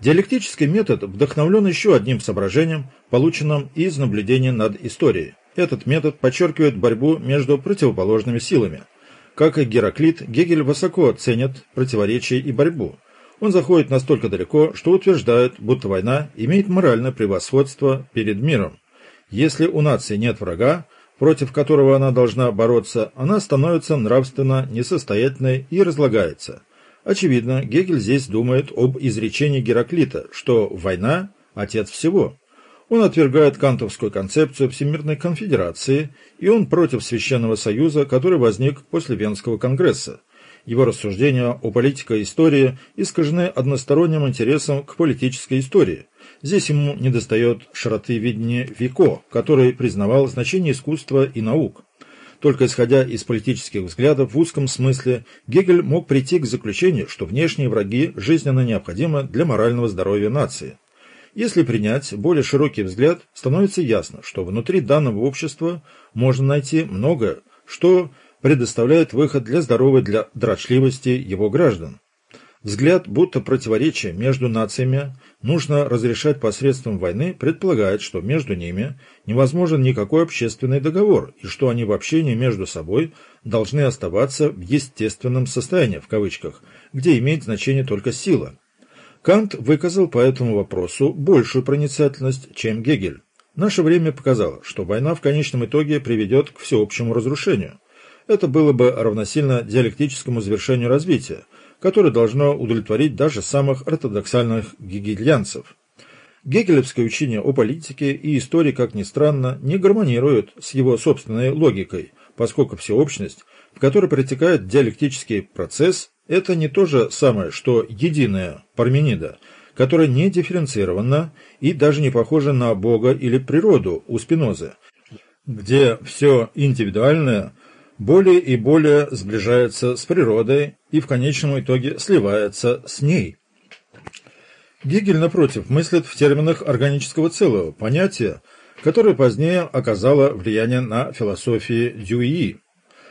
Диалектический метод вдохновлен еще одним соображением, полученным из наблюдения над историей. Этот метод подчеркивает борьбу между противоположными силами. Как и Гераклит, Гегель высоко ценит противоречия и борьбу. Он заходит настолько далеко, что утверждает, будто война имеет моральное превосходство перед миром. Если у нации нет врага, против которого она должна бороться, она становится нравственно несостоятельной и разлагается. Очевидно, Гегель здесь думает об изречении Гераклита, что война – отец всего. Он отвергает кантовскую концепцию Всемирной конфедерации, и он против Священного Союза, который возник после Венского конгресса. Его рассуждения о политике истории искажены односторонним интересом к политической истории. Здесь ему недостает широты видения Вико, который признавал значение искусства и наук. Только исходя из политических взглядов в узком смысле, Гегель мог прийти к заключению, что внешние враги жизненно необходимы для морального здоровья нации. Если принять более широкий взгляд, становится ясно, что внутри данного общества можно найти многое, что предоставляет выход для здоровой для дрочливости его граждан. Взгляд, будто противоречие между нациями нужно разрешать посредством войны, предполагает, что между ними невозможен никакой общественный договор и что они в общении между собой должны оставаться в естественном состоянии, в кавычках, где имеет значение только сила. Кант выказал по этому вопросу большую проницательность, чем Гегель. Наше время показало, что война в конечном итоге приведет к всеобщему разрушению. Это было бы равносильно диалектическому завершению развития, которое должно удовлетворить даже самых ортодоксальных гегельянцев. Гегелевское учение о политике и истории, как ни странно, не гармонируют с его собственной логикой, поскольку всеобщность, в которой протекает диалектический процесс, это не то же самое, что единая Парменида, которая не дифференцирована и даже не похожа на Бога или природу у Спинозы, где все индивидуальное более и более сближается с природой и в конечном итоге сливается с ней. Гегель, напротив, мыслит в терминах органического целого, понятия, которое позднее оказало влияние на философии Дьюи.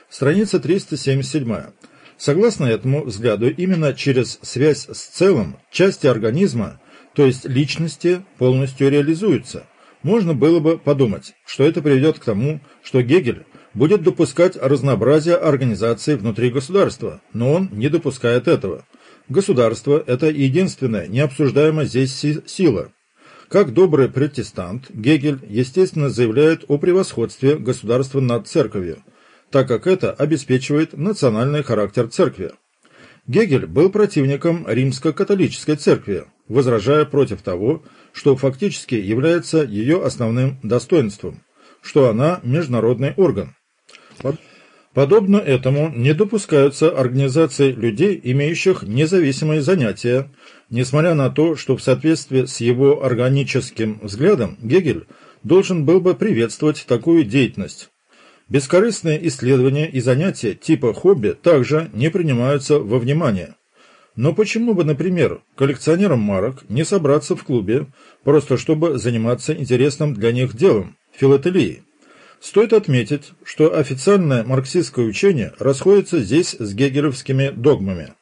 Страница 377. Согласно этому взгляду, именно через связь с целым части организма, то есть личности, полностью реализуются. Можно было бы подумать, что это приведет к тому, что Гегель будет допускать разнообразие организаций внутри государства, но он не допускает этого. Государство – это единственная необсуждаемая здесь сила. Как добрый протестант, Гегель, естественно, заявляет о превосходстве государства над церковью, так как это обеспечивает национальный характер церкви. Гегель был противником римско-католической церкви, возражая против того, что фактически является ее основным достоинством, что она международный орган. Подобно этому не допускаются организации людей, имеющих независимые занятия, несмотря на то, что в соответствии с его органическим взглядом Гегель должен был бы приветствовать такую деятельность. Бескорыстные исследования и занятия типа хобби также не принимаются во внимание. Но почему бы, например, коллекционерам марок не собраться в клубе, просто чтобы заниматься интересным для них делом – филателией? Стоит отметить, что официальное марксистское учение расходится здесь с гегелевскими догмами.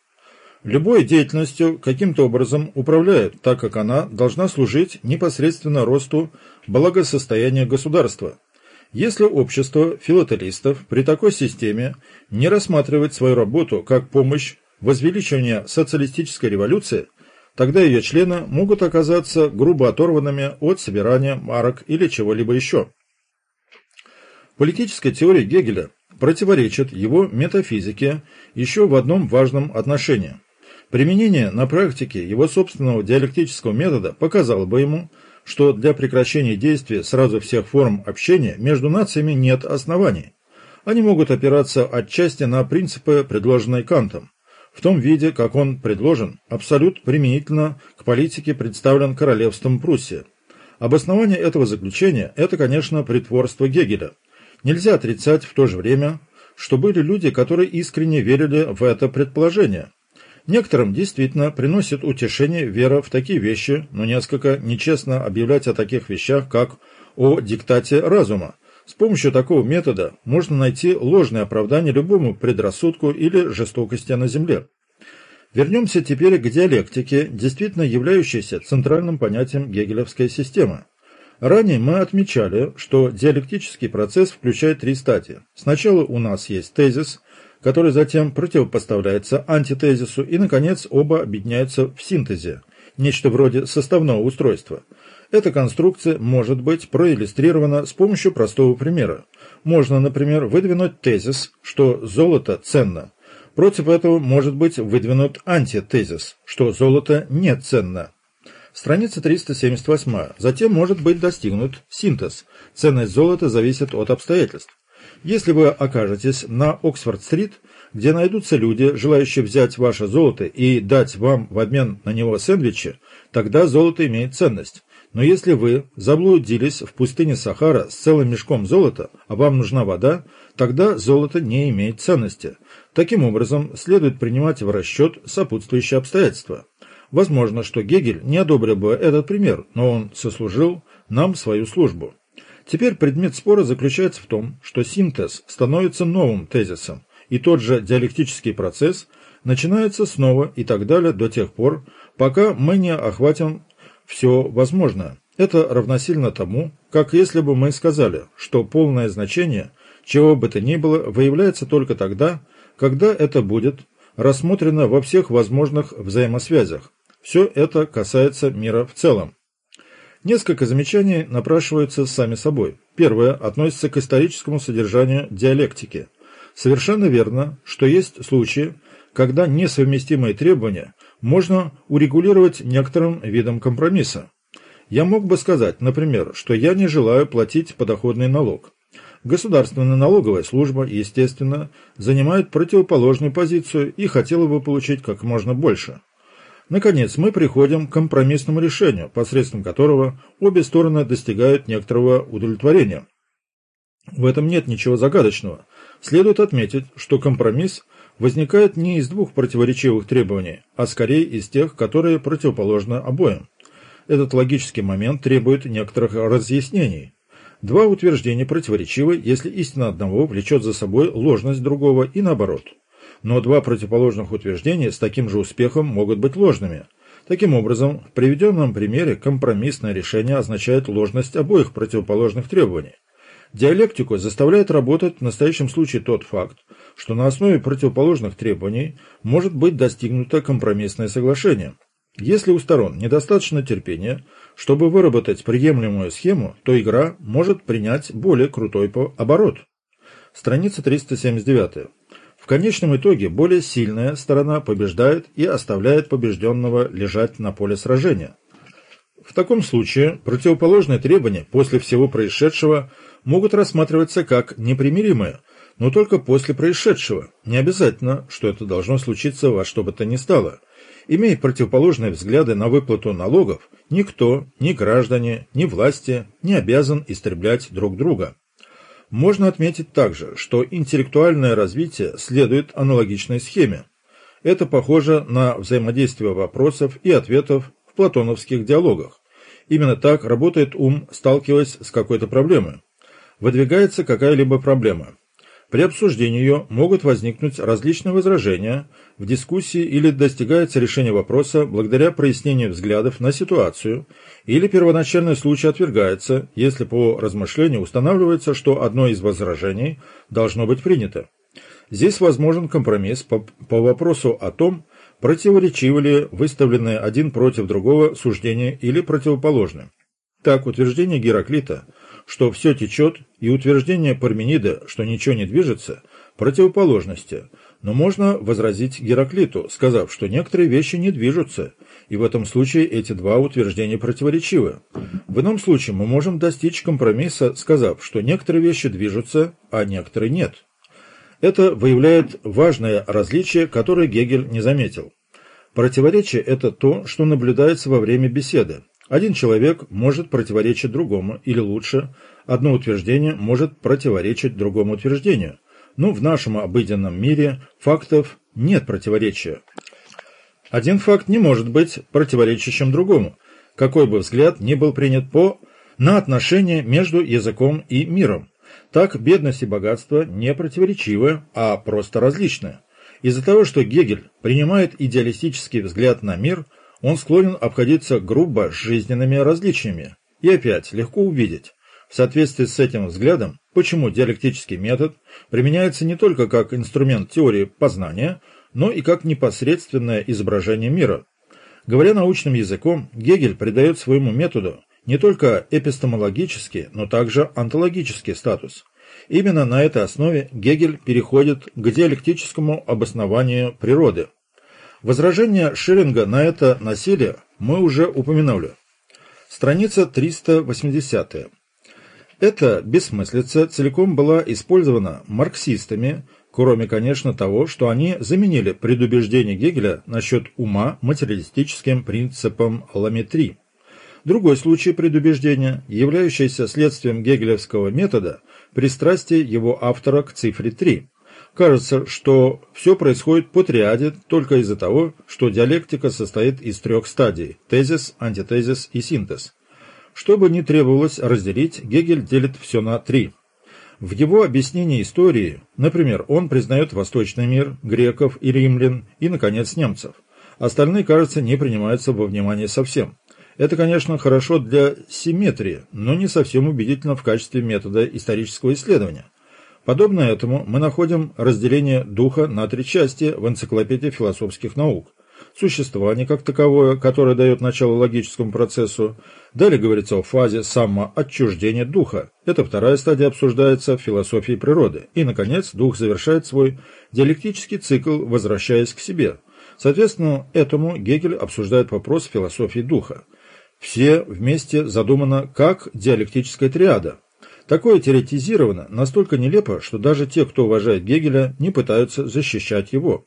Любой деятельностью каким-то образом управляет, так как она должна служить непосредственно росту благосостояния государства. Если общество филателистов при такой системе не рассматривает свою работу как помощь возвеличивания социалистической революции, тогда ее члены могут оказаться грубо оторванными от собирания марок или чего-либо еще. Политическая теория Гегеля противоречит его метафизике еще в одном важном отношении. Применение на практике его собственного диалектического метода показало бы ему, что для прекращения действия сразу всех форм общения между нациями нет оснований. Они могут опираться отчасти на принципы, предложенные Кантом. В том виде, как он предложен, абсолют применительно к политике представлен королевством Пруссия. Обоснование этого заключения – это, конечно, притворство Гегеля – Нельзя отрицать в то же время, что были люди, которые искренне верили в это предположение. Некоторым действительно приносит утешение вера в такие вещи, но несколько нечестно объявлять о таких вещах, как о диктате разума. С помощью такого метода можно найти ложное оправдание любому предрассудку или жестокости на земле. Вернемся теперь к диалектике, действительно являющейся центральным понятием гегелевской системы. Ранее мы отмечали, что диалектический процесс включает три стадии. Сначала у нас есть тезис, который затем противопоставляется антитезису, и, наконец, оба объединяются в синтезе, нечто вроде составного устройства. Эта конструкция может быть проиллюстрирована с помощью простого примера. Можно, например, выдвинуть тезис, что золото ценно, Против этого может быть выдвинут антитезис, что золото не ценно. Страница 378. Затем может быть достигнут синтез. Ценность золота зависит от обстоятельств. Если вы окажетесь на Оксфорд-стрит, где найдутся люди, желающие взять ваше золото и дать вам в обмен на него сэндвичи, тогда золото имеет ценность. Но если вы заблудились в пустыне Сахара с целым мешком золота, а вам нужна вода, тогда золото не имеет ценности. Таким образом, следует принимать в расчет сопутствующие обстоятельства. Возможно, что Гегель не одобрил бы этот пример, но он сослужил нам свою службу. Теперь предмет спора заключается в том, что синтез становится новым тезисом, и тот же диалектический процесс начинается снова и так далее до тех пор, пока мы не охватим все возможное. Это равносильно тому, как если бы мы сказали, что полное значение чего бы то ни было выявляется только тогда, когда это будет рассмотрено во всех возможных взаимосвязях. Все это касается мира в целом. Несколько замечаний напрашиваются сами собой. Первое относится к историческому содержанию диалектики. Совершенно верно, что есть случаи, когда несовместимые требования можно урегулировать некоторым видом компромисса. Я мог бы сказать, например, что я не желаю платить подоходный налог. Государственная налоговая служба, естественно, занимает противоположную позицию и хотела бы получить как можно больше. Наконец, мы приходим к компромиссному решению, посредством которого обе стороны достигают некоторого удовлетворения. В этом нет ничего загадочного. Следует отметить, что компромисс возникает не из двух противоречивых требований, а скорее из тех, которые противоположны обоим. Этот логический момент требует некоторых разъяснений. Два утверждения противоречивы, если истина одного влечет за собой ложность другого и наоборот. Но два противоположных утверждения с таким же успехом могут быть ложными. Таким образом, в приведенном примере компромиссное решение означает ложность обоих противоположных требований. Диалектику заставляет работать в настоящем случае тот факт, что на основе противоположных требований может быть достигнуто компромиссное соглашение. Если у сторон недостаточно терпения, чтобы выработать приемлемую схему, то игра может принять более крутой оборот. Страница 379. В конечном итоге более сильная сторона побеждает и оставляет побежденного лежать на поле сражения. В таком случае противоположные требования после всего происшедшего могут рассматриваться как непримиримые, но только после происшедшего. Не обязательно, что это должно случиться во что бы то ни стало – Имея противоположные взгляды на выплату налогов, никто, ни граждане, ни власти не обязан истреблять друг друга. Можно отметить также, что интеллектуальное развитие следует аналогичной схеме. Это похоже на взаимодействие вопросов и ответов в платоновских диалогах. Именно так работает ум, сталкиваясь с какой-то проблемой. Выдвигается какая-либо проблема. При обсуждении ее могут возникнуть различные возражения в дискуссии или достигается решение вопроса благодаря прояснению взглядов на ситуацию, или первоначальный случай отвергается, если по размышлению устанавливается, что одно из возражений должно быть принято. Здесь возможен компромисс по, по вопросу о том, противоречивы ли выставленные один против другого суждения или противоположны. Так, утверждение Гераклита – что все течет, и утверждение Парменида, что ничего не движется, противоположности, но можно возразить Гераклиту, сказав, что некоторые вещи не движутся, и в этом случае эти два утверждения противоречивы. В ином случае мы можем достичь компромисса, сказав, что некоторые вещи движутся, а некоторые нет. Это выявляет важное различие, которое Гегель не заметил. Противоречие – это то, что наблюдается во время беседы. Один человек может противоречить другому, или лучше, одно утверждение может противоречить другому утверждению. Но в нашем обыденном мире фактов нет противоречия. Один факт не может быть противоречащим другому, какой бы взгляд ни был принят по на отношения между языком и миром. Так бедность и богатство не противоречивы, а просто различны. Из-за того, что Гегель принимает идеалистический взгляд на мир, он склонен обходиться грубо с жизненными различиями. И опять легко увидеть, в соответствии с этим взглядом, почему диалектический метод применяется не только как инструмент теории познания, но и как непосредственное изображение мира. Говоря научным языком, Гегель придает своему методу не только эпистемологический, но также онтологический статус. Именно на этой основе Гегель переходит к диалектическому обоснованию природы. Возражение Шиллинга на это насилие мы уже упомянули. Страница 380. Эта бессмыслица целиком была использована марксистами, кроме, конечно, того, что они заменили предубеждение Гегеля насчет ума материалистическим принципом ламетри. Другой случай предубеждения, являющийся следствием гегелевского метода, пристрастие его автора к цифре 3. Кажется, что все происходит по триаде только из-за того, что диалектика состоит из трех стадий – тезис, антитезис и синтез. Что бы ни требовалось разделить, Гегель делит все на три. В его объяснении истории, например, он признает восточный мир, греков и римлян, и, наконец, немцев. Остальные, кажется, не принимаются во внимание совсем. Это, конечно, хорошо для симметрии, но не совсем убедительно в качестве метода исторического исследования. Подобно этому мы находим разделение духа на три части в энциклопедии философских наук. Существование как таковое, которое дает начало логическому процессу. Далее говорится о фазе самоотчуждения духа. Эта вторая стадия обсуждается в философии природы. И, наконец, дух завершает свой диалектический цикл, возвращаясь к себе. Соответственно, этому Гегель обсуждает вопрос философии духа все вместе задумано как диалектическая триада. Такое теоретизировано настолько нелепо, что даже те, кто уважает Гегеля, не пытаются защищать его.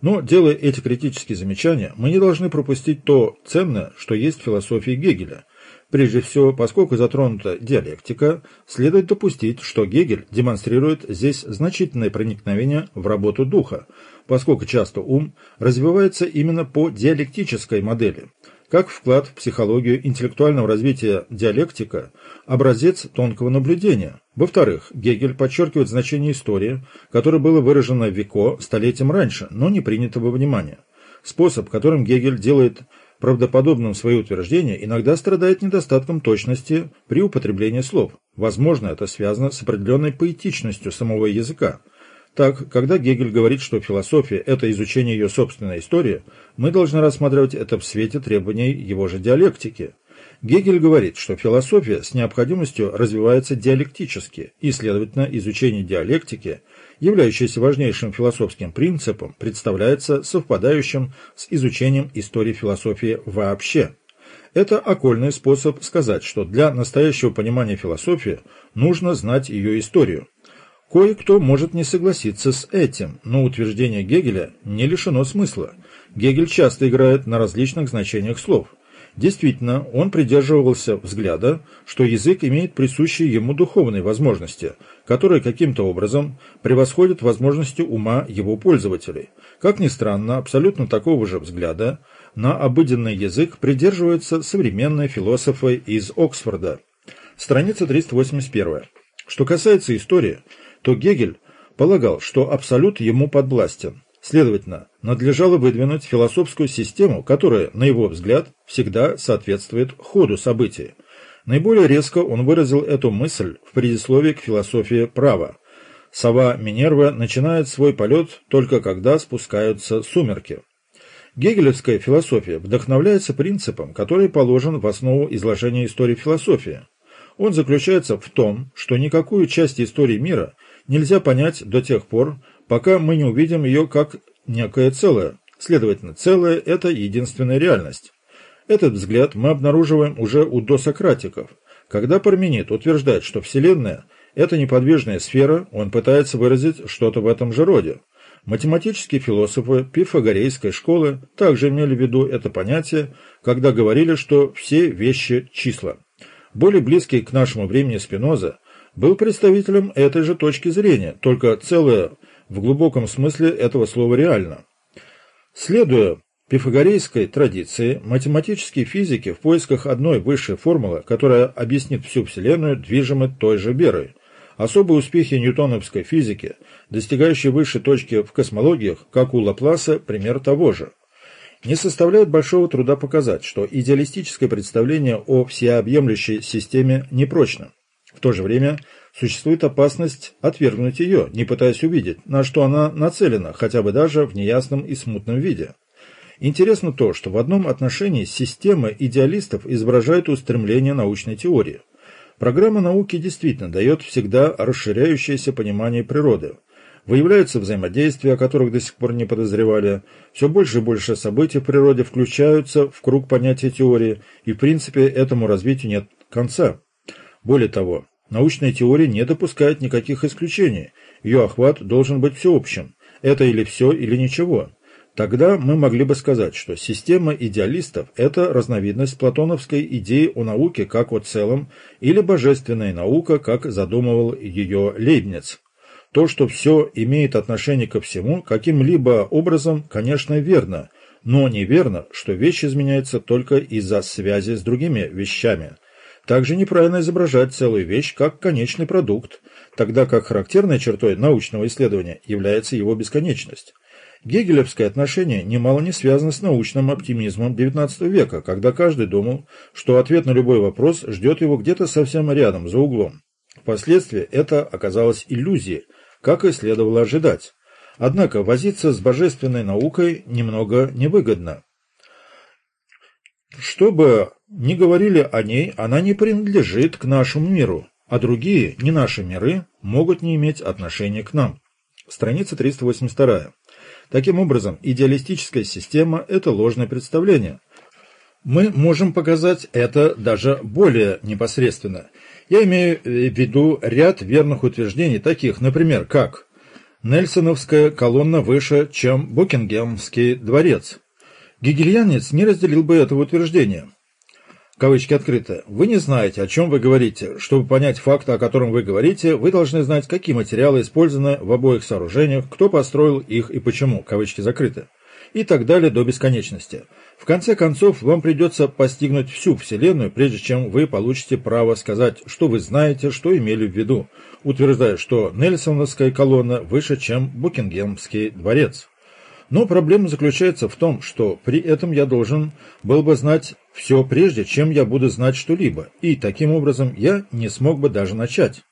Но, делая эти критические замечания, мы не должны пропустить то ценное, что есть в философии Гегеля. Прежде всего, поскольку затронута диалектика, следует допустить, что Гегель демонстрирует здесь значительное проникновение в работу духа, поскольку часто ум развивается именно по диалектической модели – как вклад в психологию интеллектуального развития диалектика – образец тонкого наблюдения. Во-вторых, Гегель подчеркивает значение истории, которое было выражено в Вико столетием раньше, но не принято во внимание. Способ, которым Гегель делает правдоподобным свои утверждения, иногда страдает недостатком точности при употреблении слов. Возможно, это связано с определенной поэтичностью самого языка – так, когда Гегель говорит, что философия – это изучение ее собственной истории, мы должны рассматривать это в свете требований его же диалектики. Гегель говорит, что философия с необходимостью развивается диалектически, и, следовательно, изучение диалектики, являющееся важнейшим философским принципом, представляется совпадающим с изучением истории философии вообще. Это окольный способ сказать, что для настоящего понимания философии нужно знать ее историю. Кое-кто может не согласиться с этим, но утверждение Гегеля не лишено смысла. Гегель часто играет на различных значениях слов. Действительно, он придерживался взгляда, что язык имеет присущие ему духовные возможности, которые каким-то образом превосходят возможности ума его пользователей. Как ни странно, абсолютно такого же взгляда на обыденный язык придерживаются современные философы из Оксфорда. Страница 381. Что касается истории, то Гегель полагал, что абсолют ему подвластен. Следовательно, надлежало выдвинуть философскую систему, которая, на его взгляд, всегда соответствует ходу событий. Наиболее резко он выразил эту мысль в предисловии к философии права. Сова Минерва начинает свой полет только когда спускаются сумерки. Гегелевская философия вдохновляется принципом, который положен в основу изложения истории философии. Он заключается в том, что никакую часть истории мира нельзя понять до тех пор, пока мы не увидим ее как некое целое. Следовательно, целое – это единственная реальность. Этот взгляд мы обнаруживаем уже у досократиков. Когда Парменид утверждает, что Вселенная – это неподвижная сфера, он пытается выразить что-то в этом же роде. Математические философы пифагорейской школы также имели в виду это понятие, когда говорили, что все вещи – числа. Более близкий к нашему времени Спиноза был представителем этой же точки зрения, только целое в глубоком смысле этого слова реально. Следуя пифагорейской традиции, математические физики в поисках одной высшей формулы, которая объяснит всю Вселенную, движимы той же верой. Особые успехи ньютоновской физики, достигающие высшей точки в космологиях, как у Лапласа, пример того же. Не составляет большого труда показать, что идеалистическое представление о всеобъемлющей системе непрочно. В то же время существует опасность отвергнуть ее, не пытаясь увидеть, на что она нацелена, хотя бы даже в неясном и смутном виде. Интересно то, что в одном отношении система идеалистов изображает устремление научной теории. Программа науки действительно дает всегда расширяющееся понимание природы. Выявляются взаимодействия, о которых до сих пор не подозревали. Все больше и больше событий в природе включаются в круг понятия теории, и в принципе этому развитию нет конца. Более того, научная теория не допускает никаких исключений. Ее охват должен быть всеобщим. Это или все, или ничего. Тогда мы могли бы сказать, что система идеалистов – это разновидность платоновской идеи о науке как о целом или божественная наука, как задумывал ее Лейбниц. То, что все имеет отношение ко всему, каким-либо образом, конечно, верно, но неверно, что вещь изменяется только из-за связи с другими вещами. Также неправильно изображать целую вещь как конечный продукт, тогда как характерной чертой научного исследования является его бесконечность. Гегелевское отношение немало не связано с научным оптимизмом XIX века, когда каждый думал, что ответ на любой вопрос ждет его где-то совсем рядом, за углом. Впоследствии это оказалось иллюзией, как и следовало ожидать. Однако возиться с божественной наукой немного невыгодно. Что ни говорили о ней, она не принадлежит к нашему миру, а другие, не наши миры, могут не иметь отношения к нам. Страница 382. Таким образом, идеалистическая система – это ложное представление. Мы можем показать это даже более непосредственно. Я имею в виду ряд верных утверждений, таких, например, как «Нельсоновская колонна выше, чем Букингемский дворец». Гегельянец не разделил бы этого утверждения кавычки открыты, вы не знаете, о чем вы говорите. Чтобы понять факт, о котором вы говорите, вы должны знать, какие материалы использованы в обоих сооружениях, кто построил их и почему, кавычки закрыты. И так далее до бесконечности. В конце концов, вам придется постигнуть всю Вселенную, прежде чем вы получите право сказать, что вы знаете, что имели в виду, утверждая, что Нельсоновская колонна выше, чем Букингемский дворец. Но проблема заключается в том, что при этом я должен был бы знать все прежде, чем я буду знать что-либо, и таким образом я не смог бы даже начать.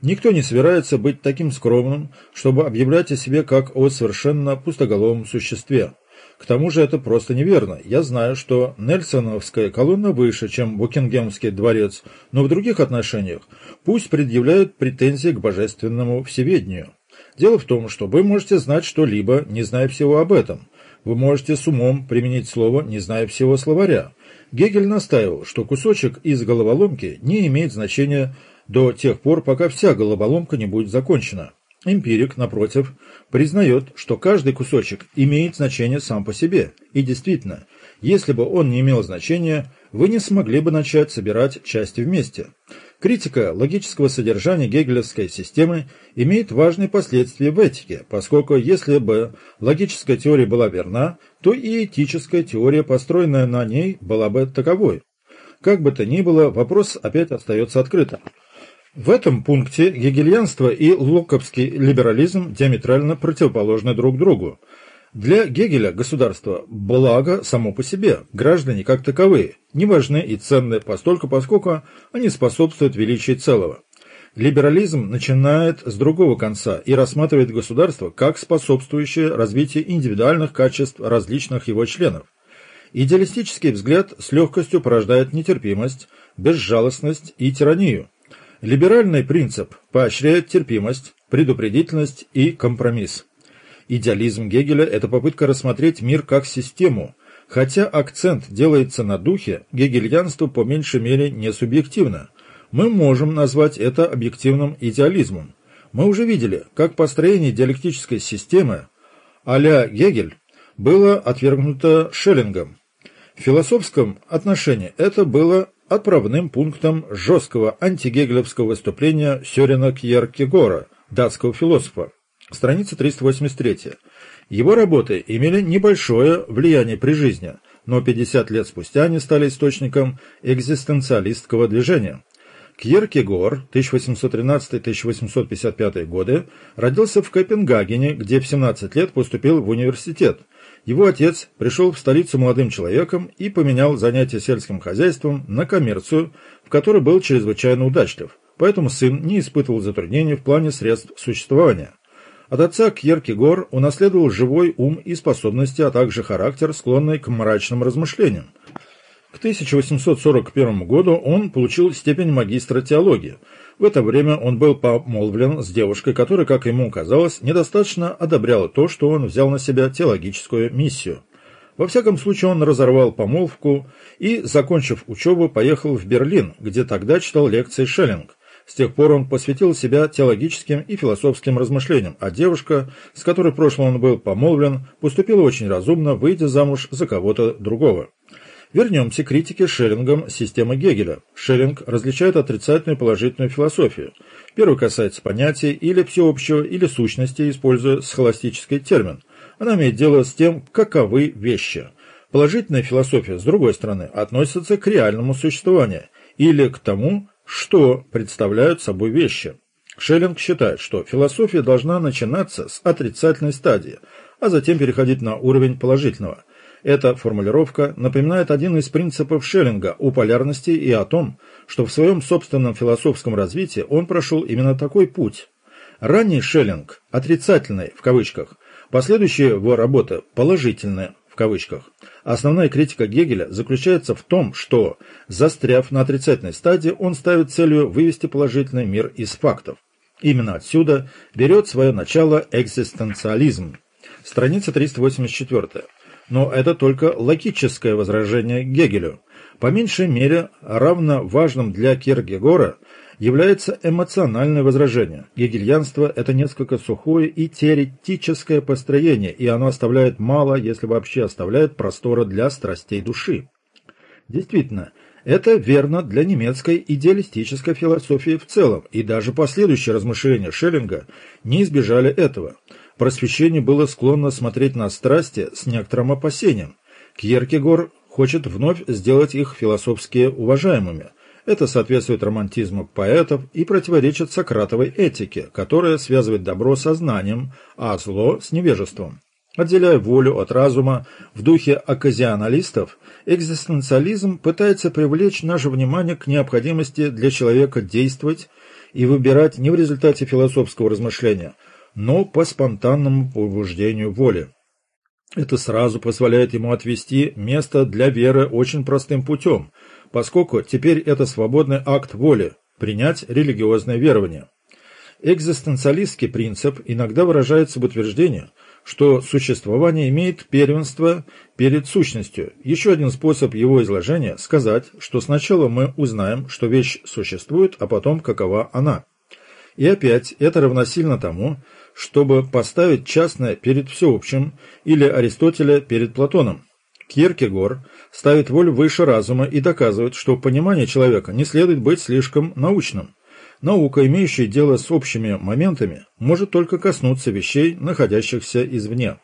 Никто не собирается быть таким скромным, чтобы объявлять о себе как о совершенно пустоголовом существе. К тому же это просто неверно. Я знаю, что Нельсоновская колонна выше, чем Букингемский дворец, но в других отношениях пусть предъявляют претензии к божественному всеведению. Дело в том, что вы можете знать что-либо, не зная всего об этом. Вы можете с умом применить слово, не зная всего словаря. Гегель настаивал, что кусочек из головоломки не имеет значения до тех пор, пока вся головоломка не будет закончена. Эмпирик, напротив, признает, что каждый кусочек имеет значение сам по себе. И действительно, если бы он не имел значения, вы не смогли бы начать собирать части вместе. Критика логического содержания гегелевской системы имеет важные последствия в этике, поскольку если бы логическая теория была верна, то и этическая теория, построенная на ней, была бы таковой. Как бы то ни было, вопрос опять остается открытым. В этом пункте гегельянство и локовский либерализм диаметрально противоположны друг другу. Для Гегеля государство – благо само по себе, граждане как таковые, не важны и ценны постольку, поскольку они способствуют величию целого. Либерализм начинает с другого конца и рассматривает государство как способствующее развитию индивидуальных качеств различных его членов. Идеалистический взгляд с легкостью порождает нетерпимость, безжалостность и тиранию. Либеральный принцип поощряет терпимость, предупредительность и компромисс. Идеализм Гегеля – это попытка рассмотреть мир как систему. Хотя акцент делается на духе, гегельянство по меньшей мере не субъективно. Мы можем назвать это объективным идеализмом. Мы уже видели, как построение диалектической системы а-ля Гегель было отвергнуто Шеллингом. В философском отношении это было отправным пунктом жесткого антигегелевского выступления Сёрена Кьеркегора, датского философа. Страница 383. Его работы имели небольшое влияние при жизни, но 50 лет спустя они стали источником экзистенциалистского движения. Кьеркегор, 1813-1855 годы, родился в Копенгагене, где в 17 лет поступил в университет. Его отец пришел в столицу молодым человеком и поменял занятия сельским хозяйством на коммерцию, в которой был чрезвычайно удачлив, поэтому сын не испытывал затруднений в плане средств существования. От отца Кьеркегор унаследовал живой ум и способности, а также характер, склонный к мрачным размышлениям. К 1841 году он получил степень магистра теологии. В это время он был помолвлен с девушкой, которая, как ему казалось, недостаточно одобряла то, что он взял на себя теологическую миссию. Во всяком случае, он разорвал помолвку и, закончив учебу, поехал в Берлин, где тогда читал лекции Шеллинг. С тех пор он посвятил себя теологическим и философским размышлениям, а девушка, с которой в прошлом он был помолвлен, поступила очень разумно, выйдя замуж за кого-то другого. Вернемся к критике Шеллингом системы Гегеля. Шеллинг различает отрицательную и положительную философию. Первый касается понятий или всеобщего, или сущности, используя схоластический термин. Она имеет дело с тем, каковы вещи. Положительная философия, с другой стороны, относится к реальному существованию или к тому, что представляют собой вещи. Шеллинг считает, что философия должна начинаться с отрицательной стадии, а затем переходить на уровень положительного – эта формулировка напоминает один из принципов Шеллинга о полярности и о том, что в своем собственном философском развитии он прошел именно такой путь. Ранний Шеллинг, отрицательный в кавычках, последующие его работы положительные в кавычках. Основная критика Гегеля заключается в том, что, застряв на отрицательной стадии, он ставит целью вывести положительный мир из фактов. Именно отсюда берет свое начало экзистенциализм. Страница 384 но это только логическое возражение Гегелю. По меньшей мере, равно важным для Киркегора является эмоциональное возражение. Гегельянство – это несколько сухое и теоретическое построение, и оно оставляет мало, если вообще оставляет простора для страстей души. Действительно, это верно для немецкой идеалистической философии в целом, и даже последующие размышления Шеллинга не избежали этого – просвещение было склонно смотреть на страсти с некоторым опасением. Кьеркегор хочет вновь сделать их философски уважаемыми. Это соответствует романтизму поэтов и противоречит Сократовой этике, которая связывает добро со знанием, а зло с невежеством. Отделяя волю от разума в духе оказионалистов, экзистенциализм пытается привлечь наше внимание к необходимости для человека действовать и выбирать не в результате философского размышления – но по спонтанному побуждению воли. Это сразу позволяет ему отвести место для веры очень простым путем, поскольку теперь это свободный акт воли – принять религиозное верование. Экзистенциалистский принцип иногда выражается в утверждении, что существование имеет первенство перед сущностью. Еще один способ его изложения – сказать, что сначала мы узнаем, что вещь существует, а потом какова она. И опять это равносильно тому, чтобы поставить частное перед всеобщим или Аристотеля перед Платоном. Киркегор ставит волю выше разума и доказывает, что понимание человека не следует быть слишком научным. Наука, имеющая дело с общими моментами, может только коснуться вещей, находящихся извне.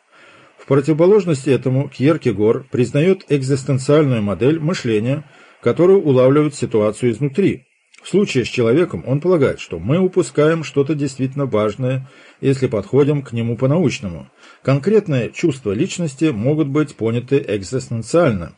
В противоположности этому Кьеркегор признает экзистенциальную модель мышления, которая улавливает ситуацию изнутри, в случае с человеком он полагает, что мы упускаем что-то действительно важное, если подходим к нему по-научному. Конкретные чувства личности могут быть поняты экзистенциально.